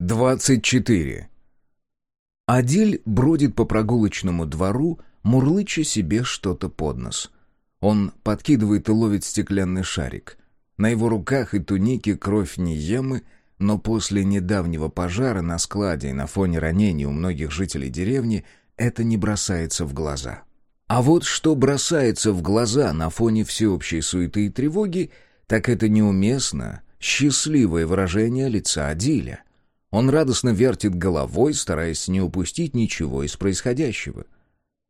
24. Адиль бродит по прогулочному двору, мурлыча себе что-то под нос. Он подкидывает и ловит стеклянный шарик. На его руках и тунике кровь не емы, но после недавнего пожара на складе и на фоне ранений у многих жителей деревни это не бросается в глаза. А вот что бросается в глаза на фоне всеобщей суеты и тревоги, так это неуместно счастливое выражение лица Адиля. Он радостно вертит головой, стараясь не упустить ничего из происходящего.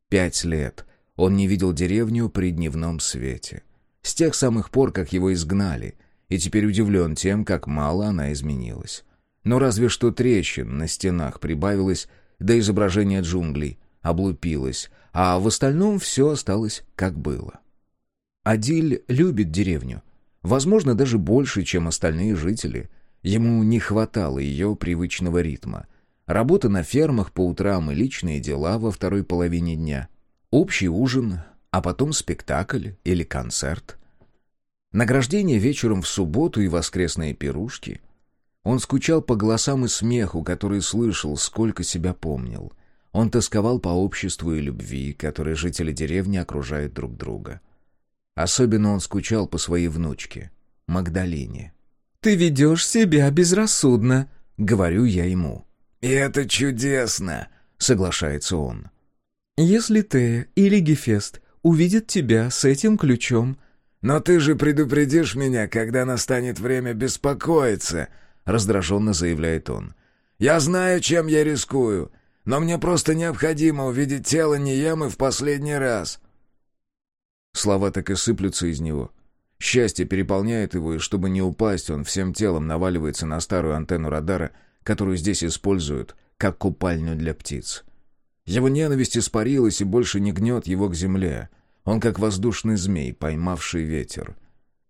Пять лет он не видел деревню при дневном свете. С тех самых пор, как его изгнали, и теперь удивлен тем, как мало она изменилась. Но разве что трещин на стенах прибавилось, да изображение джунглей облупилось, а в остальном все осталось как было. Адиль любит деревню, возможно, даже больше, чем остальные жители — Ему не хватало ее привычного ритма. Работа на фермах по утрам и личные дела во второй половине дня. Общий ужин, а потом спектакль или концерт. Награждение вечером в субботу и воскресные пирушки. Он скучал по голосам и смеху, которые слышал, сколько себя помнил. Он тосковал по обществу и любви, которые жители деревни окружают друг друга. Особенно он скучал по своей внучке, Магдалине. «Ты ведешь себя безрассудно», — говорю я ему. «И это чудесно», — соглашается он. «Если ты или Гефест увидят тебя с этим ключом...» «Но ты же предупредишь меня, когда настанет время беспокоиться», — раздраженно заявляет он. «Я знаю, чем я рискую, но мне просто необходимо увидеть тело Ниемы в последний раз». Слова так и сыплются из него — Счастье переполняет его, и чтобы не упасть, он всем телом наваливается на старую антенну радара, которую здесь используют, как купальню для птиц. Его ненависть испарилась и больше не гнет его к земле. Он как воздушный змей, поймавший ветер.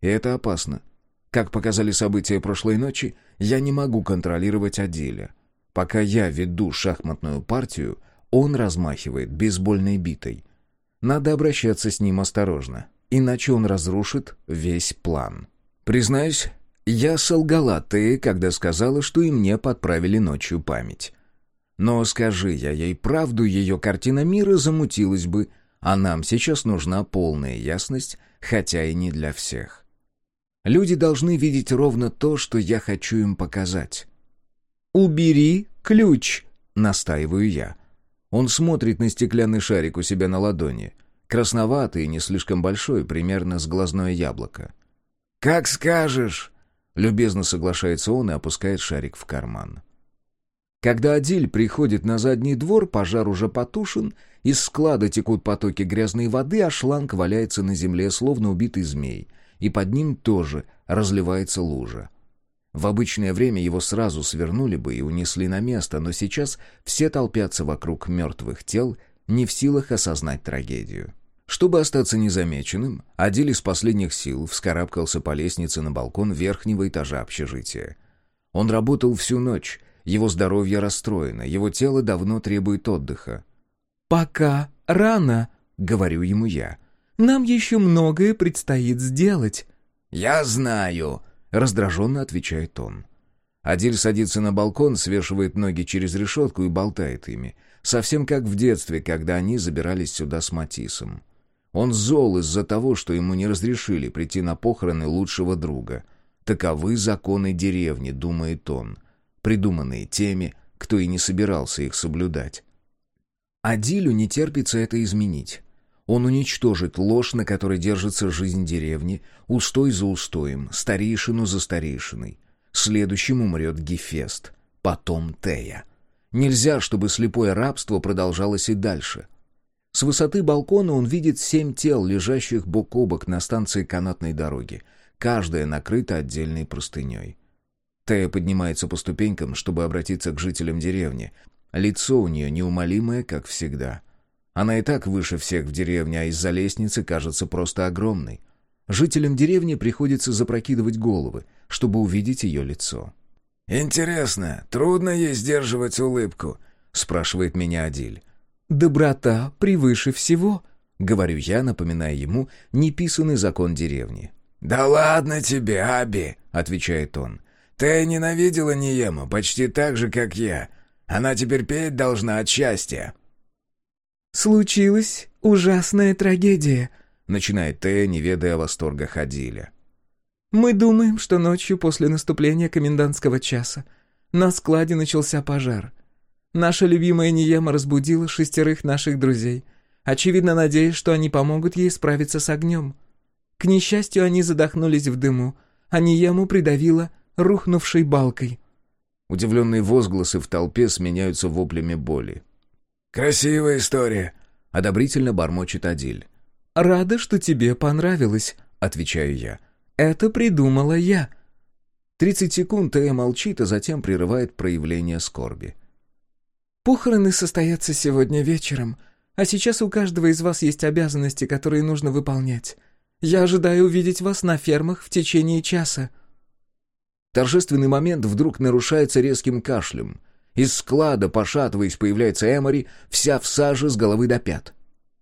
И это опасно. Как показали события прошлой ночи, я не могу контролировать Адиля. Пока я веду шахматную партию, он размахивает бейсбольной битой. Надо обращаться с ним осторожно иначе он разрушит весь план. Признаюсь, я солгала ты, когда сказала, что и мне подправили ночью память. Но скажи я ей правду, ее картина мира замутилась бы, а нам сейчас нужна полная ясность, хотя и не для всех. Люди должны видеть ровно то, что я хочу им показать. «Убери ключ!» — настаиваю я. Он смотрит на стеклянный шарик у себя на ладони — Красноватый и не слишком большой, примерно с глазное яблоко. «Как скажешь!» — любезно соглашается он и опускает шарик в карман. Когда Адиль приходит на задний двор, пожар уже потушен, из склада текут потоки грязной воды, а шланг валяется на земле, словно убитый змей, и под ним тоже разливается лужа. В обычное время его сразу свернули бы и унесли на место, но сейчас все толпятся вокруг мертвых тел, не в силах осознать трагедию. Чтобы остаться незамеченным, Адиль из последних сил вскарабкался по лестнице на балкон верхнего этажа общежития. Он работал всю ночь, его здоровье расстроено, его тело давно требует отдыха. «Пока рано», — говорю ему я. «Нам еще многое предстоит сделать». «Я знаю», — раздраженно отвечает он. Адиль садится на балкон, свешивает ноги через решетку и болтает ими, совсем как в детстве, когда они забирались сюда с Матисом. Он зол из-за того, что ему не разрешили прийти на похороны лучшего друга. Таковы законы деревни, думает он, придуманные теми, кто и не собирался их соблюдать. Адилю не терпится это изменить. Он уничтожит ложь, на которой держится жизнь деревни, устой за устоем, старейшину за старейшиной. Следующим умрет Гефест, потом Тея. Нельзя, чтобы слепое рабство продолжалось и дальше — с высоты балкона он видит семь тел, лежащих бок о бок на станции канатной дороги. Каждая накрыта отдельной простыней. Тея поднимается по ступенькам, чтобы обратиться к жителям деревни. Лицо у нее неумолимое, как всегда. Она и так выше всех в деревне, а из-за лестницы кажется просто огромной. Жителям деревни приходится запрокидывать головы, чтобы увидеть ее лицо. «Интересно, трудно ей сдерживать улыбку?» — спрашивает меня Адиль. «Доброта превыше всего», — говорю я, напоминая ему неписанный закон деревни. «Да ладно тебе, Аби», — отвечает он. Ты ненавидела Ниему почти так же, как я. Она теперь петь должна от счастья». «Случилась ужасная трагедия», — начинает Тея, не ведая восторга ходили. «Мы думаем, что ночью после наступления комендантского часа на складе начался пожар. Наша любимая Ниема разбудила шестерых наших друзей, очевидно надеясь, что они помогут ей справиться с огнем. К несчастью, они задохнулись в дыму, а Ниему придавила рухнувшей балкой». Удивленные возгласы в толпе сменяются воплями боли. «Красивая история», — одобрительно бормочет Адиль. «Рада, что тебе понравилось», — отвечаю я. «Это придумала я». Тридцать секунд Тея молчит, а затем прерывает проявление скорби. «Похороны состоятся сегодня вечером, а сейчас у каждого из вас есть обязанности, которые нужно выполнять. Я ожидаю увидеть вас на фермах в течение часа». Торжественный момент вдруг нарушается резким кашлем. Из склада, пошатываясь, появляется Эмори, вся в саже с головы до пят.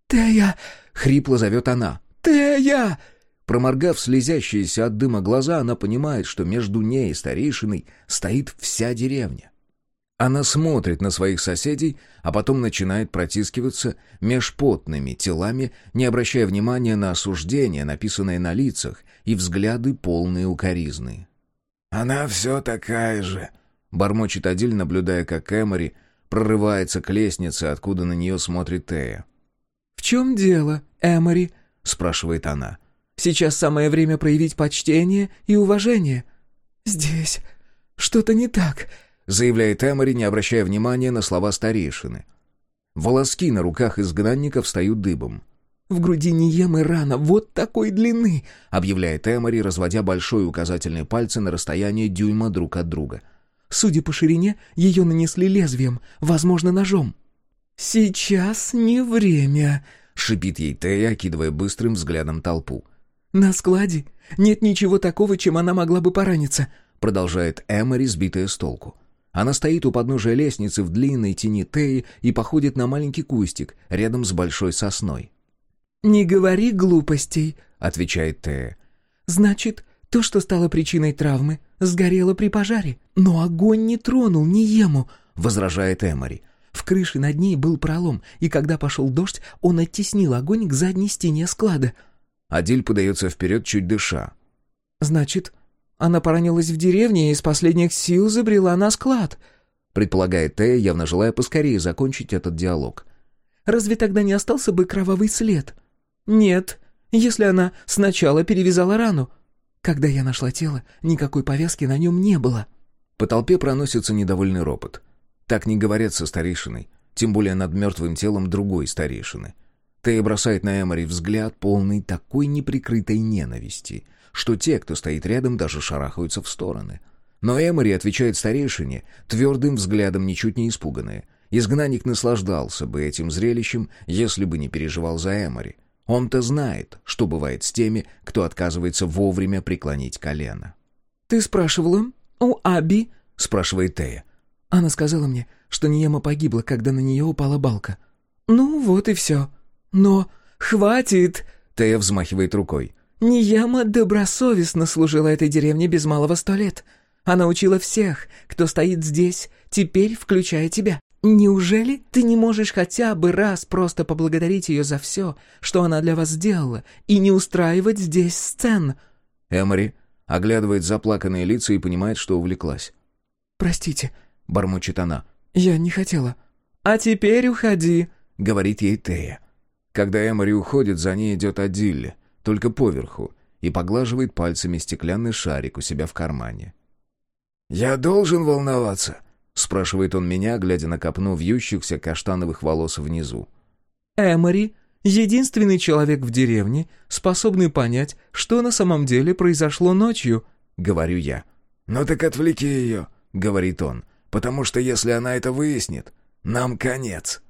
«Тея!» — хрипло зовет она. «Тея!» Проморгав слезящиеся от дыма глаза, она понимает, что между ней и старейшиной стоит вся деревня. Она смотрит на своих соседей, а потом начинает протискиваться меж потными телами, не обращая внимания на осуждение, написанное на лицах, и взгляды полные укоризны. «Она все такая же», Бормочет Адиль, наблюдая, как Эмори прорывается к лестнице, откуда на нее смотрит Тея. «В чем дело, Эмори?» — спрашивает она. «Сейчас самое время проявить почтение и уважение. Здесь что-то не так», — заявляет Эмори, не обращая внимания на слова старейшины. Волоски на руках изгнанника встают дыбом. «В груди Ниемы рана вот такой длины», — объявляет Эмори, разводя большой указательный пальцы на расстояние дюйма друг от друга — Судя по ширине, ее нанесли лезвием, возможно, ножом. «Сейчас не время», — шипит ей Тея, окидывая быстрым взглядом толпу. «На складе нет ничего такого, чем она могла бы пораниться», — продолжает Эмори, сбитая с толку. Она стоит у подножия лестницы в длинной тени Теи и походит на маленький кустик рядом с большой сосной. «Не говори глупостей», — отвечает Тея. «Значит, то, что стало причиной травмы, сгорело при пожаре. Но огонь не тронул ни ему, возражает Эмори. В крыше над ней был пролом, и когда пошел дождь, он оттеснил огонь к задней стене склада. Адиль подается вперед, чуть дыша. «Значит, она поранилась в деревне и из последних сил забрела на склад», предполагает Тея, явно желая поскорее закончить этот диалог. «Разве тогда не остался бы кровавый след?» «Нет, если она сначала перевязала рану. Когда я нашла тело, никакой повязки на нем не было». По толпе проносится недовольный ропот. Так не говорят со старейшиной, тем более над мертвым телом другой старейшины. Тея бросает на Эмори взгляд, полный такой неприкрытой ненависти, что те, кто стоит рядом, даже шарахаются в стороны. Но Эмори отвечает старейшине, твердым взглядом ничуть не испуганная. Изгнанник наслаждался бы этим зрелищем, если бы не переживал за Эмори. Он-то знает, что бывает с теми, кто отказывается вовремя преклонить колено. «Ты спрашивала? У Аби?» — спрашивает Тея. Она сказала мне, что Ниема погибла, когда на нее упала балка. «Ну, вот и все. Но хватит!» — Тея взмахивает рукой. «Нияма добросовестно служила этой деревне без малого сто лет. Она учила всех, кто стоит здесь, теперь включая тебя. Неужели ты не можешь хотя бы раз просто поблагодарить ее за все, что она для вас сделала, и не устраивать здесь сцен?» Эмори оглядывает заплаканные лица и понимает, что увлеклась. «Простите», — бормочет она. «Я не хотела». «А теперь уходи», — говорит ей Тея. Когда Эмори уходит, за ней идет Адилли, только поверху, и поглаживает пальцами стеклянный шарик у себя в кармане. «Я должен волноваться?» — спрашивает он меня, глядя на копну вьющихся каштановых волос внизу. «Эмори — единственный человек в деревне, способный понять, что на самом деле произошло ночью», — говорю я. «Ну так отвлеки ее», — говорит он, «потому что если она это выяснит, нам конец».